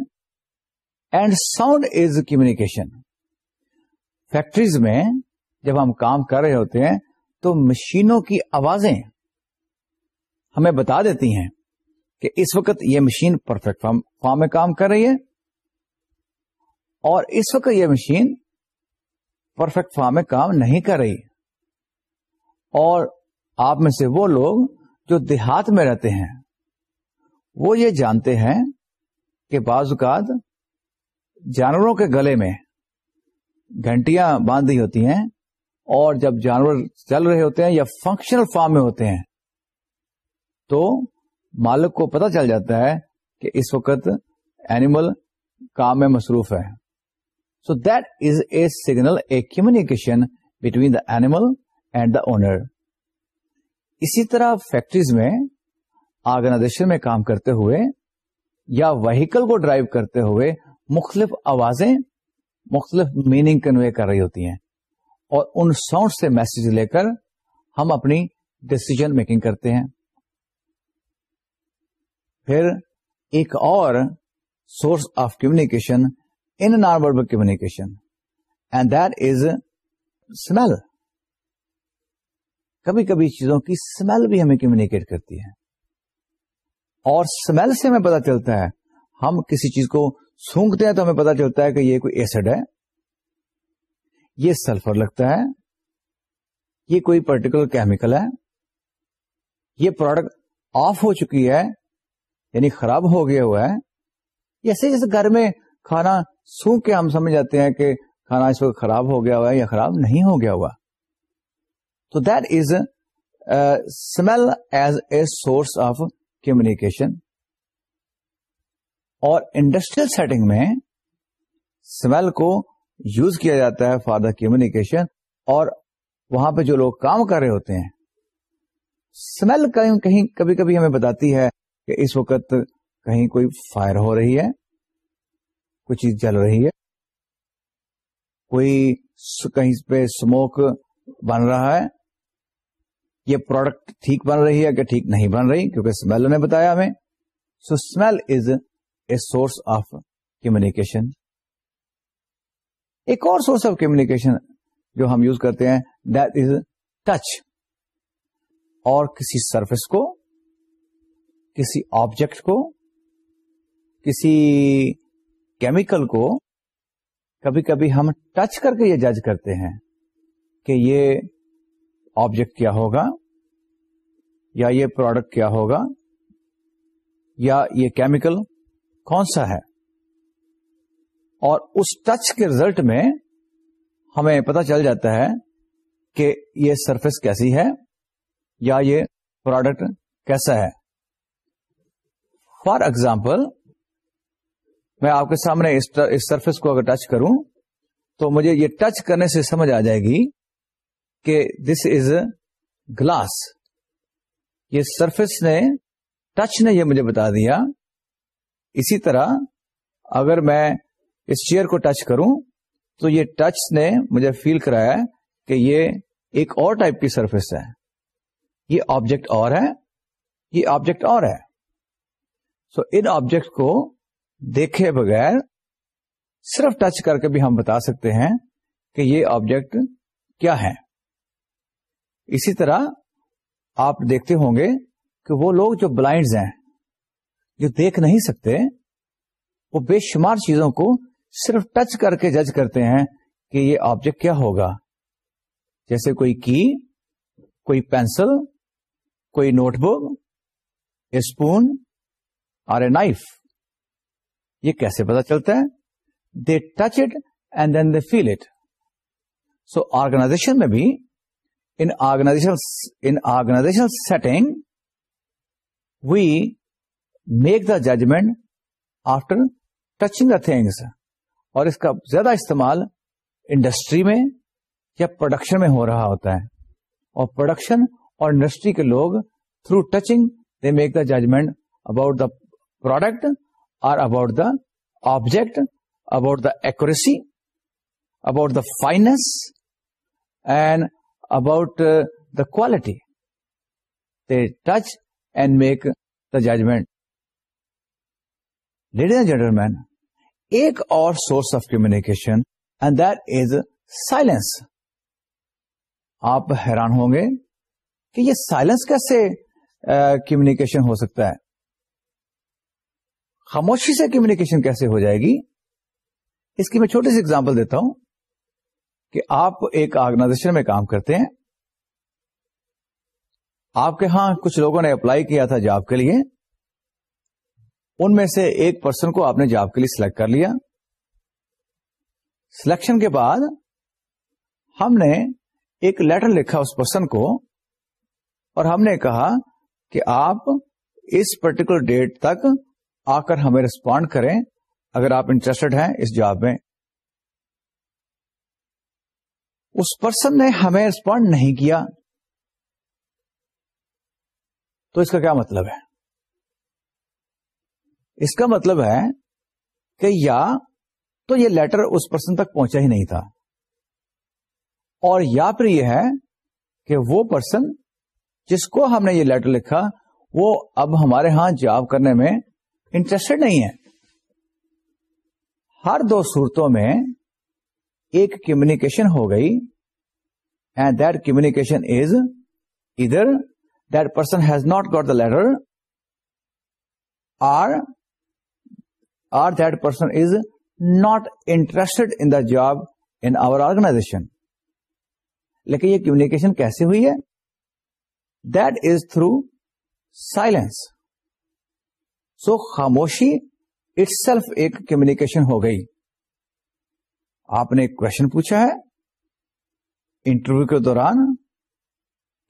and sound is communication factories میں جب ہم کام کر رہے ہوتے ہیں تو مشینوں کی آوازیں ہمیں بتا دیتی ہیں کہ اس وقت یہ مشین پرفیکٹ فارم میں کام کر رہی ہے اور اس وقت یہ مشین پرفیکٹ فارم میں کام نہیں کر رہی اور آپ میں سے وہ لوگ جو دیہات میں رہتے ہیں وہ یہ جانتے ہیں کہ بعض اوقات جانوروں کے گلے میں گھنٹیاں باندھی ہوتی ہیں اور جب جانور چل رہے ہوتے ہیں یا فنکشنل فارم میں ہوتے ہیں تو مالک کو پتا چل جاتا ہے کہ اس وقت اینیمل کام میں مصروف ہے so that is a signal a communication between the animal and the owner اسی طرح فیکٹریز میں آرگنائزیشن میں کام کرتے ہوئے یا وہیکل کو ڈرائیو کرتے ہوئے مختلف آوازیں مختلف میننگ کنوے کر رہی ہوتی ہیں اور ان ساؤنڈ سے میسج لے کر ہم اپنی ڈسیزن میکنگ کرتے ہیں پھر ایک اور source of communication in non verbal communication communication and is smell کبھی کبھی چیزوں کی اسمیل بھی ہمیں کمیونیکیٹ کرتی ہے اور اسمیل سے ہمیں پتا چلتا ہے ہم کسی چیز کو سونکتے ہیں تو ہمیں پتا چلتا ہے کہ یہ کوئی ایسڈ ہے یہ سلفر لگتا ہے یہ کوئی پرٹیکولر کیمیکل ہے یہ پروڈکٹ آف ہو چکی ہے یعنی خراب ہو گیا ہوا ہے جیسے جیسے گھر میں کھانا سو کے ہم سمجھ جاتے ہیں کہ کھانا اس وقت خراب ہو گیا ہوا ہے یا خراب نہیں ہو گیا ہوا تو that is smell as a source of communication اور انڈسٹریل سیٹنگ میں اسمیل کو یوز کیا جاتا ہے فار دا کمیونیکیشن اور وہاں پہ جو لوگ کام کر رہے ہوتے ہیں اسمیل کہیں کبھی کبھی ہمیں بتاتی ہے کہ اس وقت کہیں کوئی فائر ہو رہی ہے کوئی چیز جل رہی ہے کوئی کہیں پہ اسموک بن رہا ہے یہ پروڈکٹ ٹھیک بن رہی ہے کہ ٹھیک نہیں بن رہی کیونکہ اسمیل نے بتایا ہمیں so smell is a source of communication ایک اور سورس آف کمیونیکیشن جو ہم یوز کرتے ہیں دیٹ از ٹچ اور کسی سرفس کو کسی آبجیکٹ کو کسی کیمیکل کو کبھی کبھی ہم ٹچ کر کے یہ جج کرتے ہیں کہ یہ آبجیکٹ کیا ہوگا یا یہ پروڈکٹ کیا ہوگا یا یہ کیمیکل کون سا ہے اور اس ٹچ کے ریزلٹ میں ہمیں پتا چل جاتا ہے کہ یہ سرفیس کیسی ہے یا یہ پروڈکٹ کیسا ہے فار ایگزامپل میں آپ کے سامنے اس سرفیس کو اگر ٹچ کروں تو مجھے یہ ٹچ کرنے سے سمجھ آ جائے گی کہ دس از گلاس یہ سرفیس نے ٹچ نے یہ مجھے بتا دیا اسی طرح اگر میں اس چیئر کو ٹچ کروں تو یہ ٹچ نے مجھے فیل کرایا کہ یہ ایک اور ٹائپ کی سرفیس ہے یہ آبجیکٹ اور ہے یہ آبجیکٹ اور ہے سو ان آبجیکٹ کو دیکھے بغیر صرف ٹچ کر کے بھی ہم بتا سکتے ہیں کہ یہ آبجیکٹ کیا ہے اسی طرح آپ دیکھتے ہوں گے کہ وہ لوگ جو بلائنڈز ہیں جو دیکھ نہیں سکتے وہ بے شمار چیزوں کو صرف ٹچ کر کے جج کرتے ہیں کہ یہ آبجیکٹ کیا ہوگا جیسے کوئی کی کوئی پینسل کوئی نوٹ بک اے اسپون اور اے نائف یہ کیسے پتا چلتا ہے they touch it and then they feel it so organization میں بھی in organization in organization setting we make the judgment after touching the things اور اس کا زیادہ استعمال انڈسٹری میں یا پروڈکشن میں ہو رہا ہوتا ہے اور پروڈکشن اور انڈسٹری کے لوگ through touching they make the judgment about the product اور about the object about the accuracy about the fineness and about the quality they touch and make the judgment ladies the man ایک اور source of communication and that is silence آپ حیران ہوں گے کہ یہ سائلنس کیسے کمیونیکیشن ہو سکتا ہے خاموشی سے کمیونیکیشن کیسے ہو جائے گی اس کی میں چھوٹی سی ایگزامپل دیتا ہوں کہ آپ ایک آرگنائزیشن میں کام کرتے ہیں آپ کے ہاں کچھ لوگوں نے اپلائی کیا تھا جاب کے لیے ان میں سے ایک پرسن کو آپ نے جاب کے لیے سلیکٹ کر لیا سلیکشن کے بعد ہم نے ایک لیٹر لکھا اس پرسن کو اور ہم نے کہا کہ آپ اس پرٹیکولر ڈیٹ تک آ کر ہمیں ریسپونڈ کریں اگر آپ انٹرسٹڈ ہیں اس جاب میں اس پرسن نے ہمیں ریسپونڈ نہیں کیا تو اس کا کیا مطلب ہے اس کا مطلب ہے کہ یا تو یہ لیٹر اس پرسن تک پہنچا ہی نہیں تھا اور یا پھر یہ ہے کہ وہ پرسن جس کو ہم نے یہ لیٹر لکھا وہ اب ہمارے ہاں جاب کرنے میں انٹرسٹڈ نہیں ہے ہر دو صورتوں میں ایک کمیونیکیشن ہو گئی and that communication is either that person has not got the letter or the person is not interest in the job in our organization لیکن یہ کمیکیشن کیسی ہوئی ہے that is through silence so خاموشی اٹس سیلف ایک کمیونیکیشن ہو گئی آپ نے ایک کوشچن پوچھا ہے انٹرویو کے دوران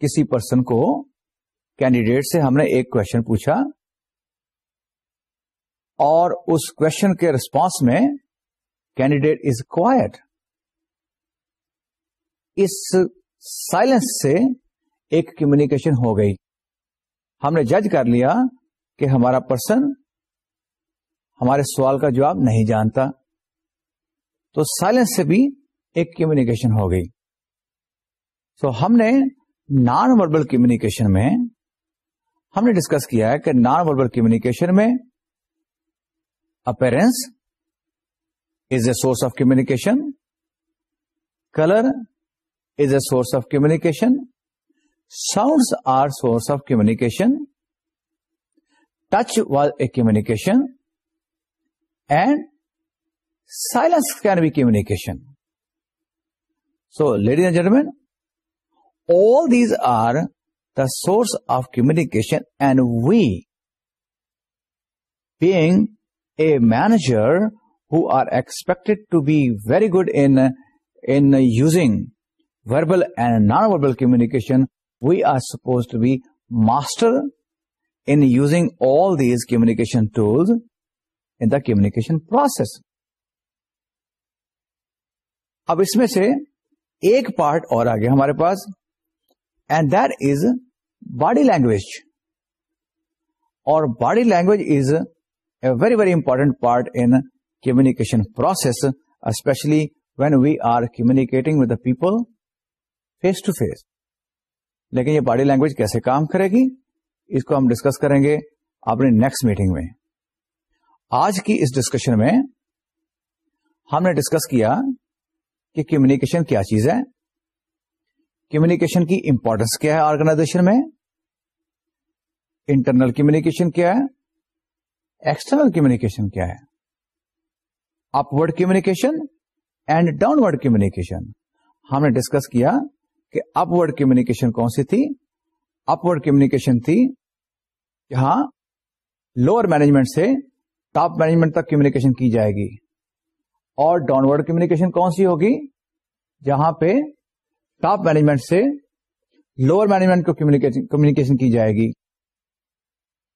کسی پرسن کو کینڈیڈیٹ سے ہم نے ایک کوشچن پوچھا اور اس کوشچن کے ریسپانس میں کینڈیڈیٹ از کوائٹ اس سائلنس سے ایک کمیونیکیشن ہو گئی ہم نے جج کر لیا کہ ہمارا پرسن ہمارے سوال کا جواب نہیں جانتا تو سائلنس سے بھی ایک کمیونیکیشن ہو گئی سو so, ہم نے نان وربل کمیونیکیشن میں ہم نے ڈسکس کیا ہے کہ نان وربل کمیونیکیشن میں Appearance is a source of communication. Color is a source of communication. Sounds are source of communication. Touch was a communication. And silence can be communication. So, ladies and gentlemen, all these are the source of communication, and we, being manager who are expect to be very good in in using verbal and non verbal communication we are suppose to be master in using all these communication tools in the communication process اب اس میں سے ایک پارٹ اور آگے ہمارے پاس and that is body language اور body language is very very important part in communication process especially when we are communicating with the people face to face لیکن یہ باڈی لینگویج کیسے کام کرے گی اس کو ہم ڈسکس کریں گے اپنے نیکسٹ میٹنگ میں آج کی اس ڈسکشن میں ہم نے ڈسکس کیا کہ کمیونیکیشن کیا چیز ہے کمیونیکیشن کی امپورٹینس کیا ہے آرگنائزیشن میں انٹرنل کمیونیکیشن کیا ہے ایکسٹرنل کمیونیکیشن کیا ہے upward communication and downward communication ہم نے ڈسکس کیا کہ اپورڈ کمیونیکیشن کون سی تھی اپورڈ کمیونیکیشن تھی جہاں لوور مینجمنٹ سے ٹاپ مینجمنٹ تک کمیونیکیشن کی جائے گی اور ڈاؤن ورڈ کمیونیکیشن کون سی ہوگی جہاں پہ ٹاپ مینجمنٹ سے لوور مینجمنٹ کو کمیونیکیشن کی جائے گی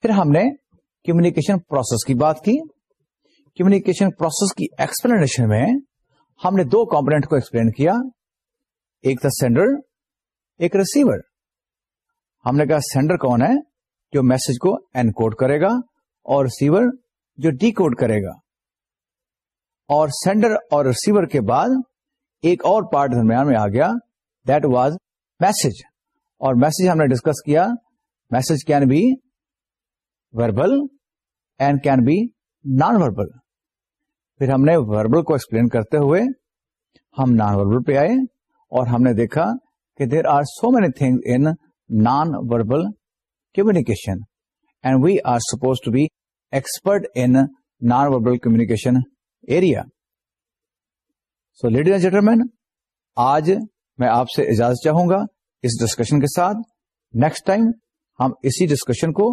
پھر ہم نے کمیونیکیشن پروسیس کی بات کی کمیونیکیشن پروسیس کی ایکسپلینیشن میں ہم نے دو کمپونیٹ کو ایکسپلین کیا ایک تھا سینڈر ایک ریسیور ہم نے کہا سینڈر کون ہے جو میسج کو این کوڈ کرے گا اور ریسیور جو ڈی کوڈ کرے گا اور سینڈر اور ریسیور کے بعد ایک اور پارٹ درمیان میں آ گیا دیٹ واز میسج اور میسج ہم نے ڈسکس کیا message can be verbal and can be non verbal پھر ہم نے وربل وربل کو ایکسپلین کرتے ہوئے ہم ہم نان پہ آئے اور نے دیکھا کہ there are so many thing in non verbal communication and we are suppose to be expert in non verbal communication area so ladies gentlemen آج میں آپ سے اجازت چاہوں گا اس ڈسکشن کے ساتھ نیکسٹ ٹائم ہم اسی ڈسکشن کو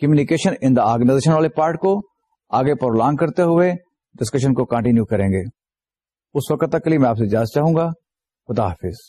کمیونیکیشن ان دا آرگنائزیشن والے پارٹ کو آگے پر لانگ کرتے ہوئے ڈسکشن کو کنٹینیو کریں گے اس وقت تک کے لیے میں آپ سے چاہوں گا خدا حافظ